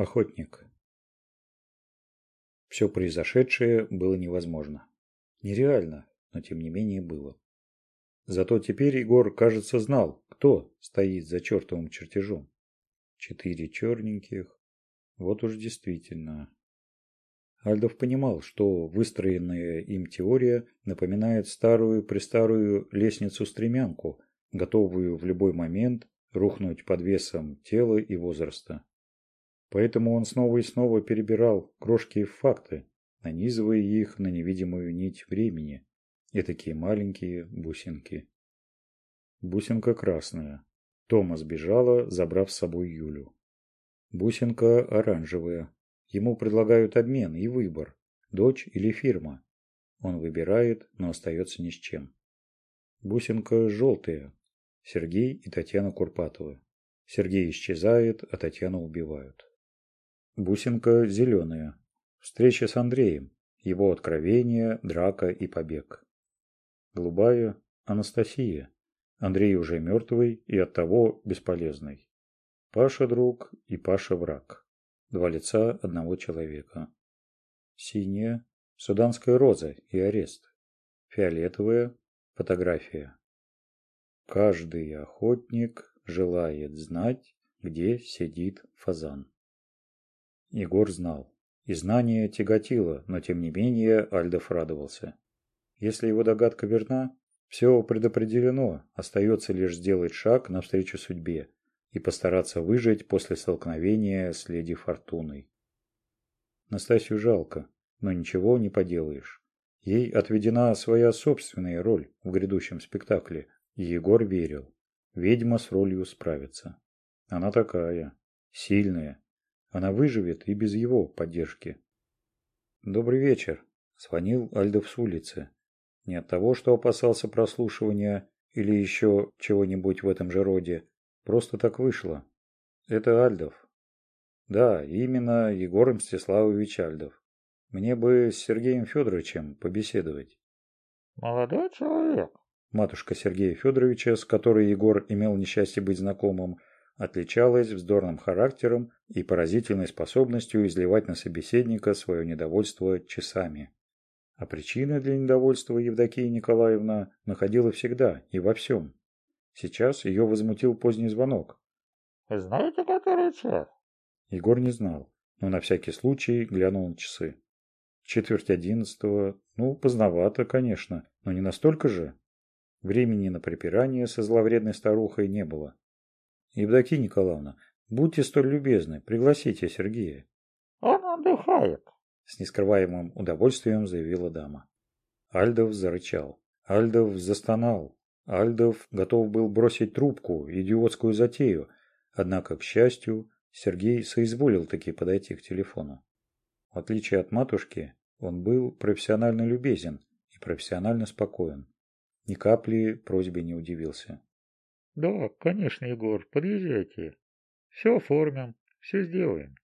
охотник. Все произошедшее было невозможно. Нереально, но тем не менее было. Зато теперь Егор, кажется, знал, кто стоит за чертовым чертежом. Четыре черненьких. Вот уж действительно. Альдов понимал, что выстроенная им теория напоминает старую-престарую лестницу-стремянку, готовую в любой момент рухнуть под весом тела и возраста. Поэтому он снова и снова перебирал крошки и факты, нанизывая их на невидимую нить времени. И такие маленькие бусинки. Бусинка красная. Тома сбежала, забрав с собой Юлю. Бусинка оранжевая. Ему предлагают обмен и выбор. Дочь или фирма. Он выбирает, но остается ни с чем. Бусинка желтая. Сергей и Татьяна Курпатова. Сергей исчезает, а Татьяну убивают. Бусинка зеленая. Встреча с Андреем, его откровение, драка и побег. Голубая Анастасия. Андрей уже мертвый и оттого бесполезный. Паша друг и Паша враг. Два лица одного человека. Синяя – суданская роза и арест. Фиолетовая – фотография. Каждый охотник желает знать, где сидит фазан. Егор знал. И знание тяготило, но тем не менее Альдов радовался. Если его догадка верна, все предопределено, остается лишь сделать шаг навстречу судьбе и постараться выжить после столкновения с леди Фортуной. Настасью жалко, но ничего не поделаешь. Ей отведена своя собственная роль в грядущем спектакле, и Егор верил. Ведьма с ролью справится. Она такая, сильная, она выживет и без его поддержки. «Добрый вечер», — звонил Альдов с улицы. Не от того, что опасался прослушивания или еще чего-нибудь в этом же роде. Просто так вышло. «Это Альдов». «Да, именно Егор Мстиславович Альдов. Мне бы с Сергеем Федоровичем побеседовать». «Молодой человек», матушка Сергея Федоровича, с которой Егор имел несчастье быть знакомым, отличалась вздорным характером и поразительной способностью изливать на собеседника свое недовольство часами. А причина для недовольства Евдокия Николаевна находила всегда и во всем. Сейчас ее возмутил поздний звонок. «Знаете, как час?» Егор не знал, но на всякий случай глянул на часы. Четверть одиннадцатого, ну, поздновато, конечно, но не настолько же. Времени на припирание со зловредной старухой не было евдокия николаевна будьте столь любезны пригласите сергея. Он отдыхает. С нескрываемым удовольствием заявила дама. Альдов зарычал. Альдов застонал. Альдов готов был бросить трубку идиотскую затею. Однако к счастью сергей соизволил таки подойти к телефону. В отличие от матушки он был профессионально любезен и профессионально спокоен. Ни капли просьбе не удивился. Да, конечно, Егор, подъезжайте. Все оформим, все сделаем.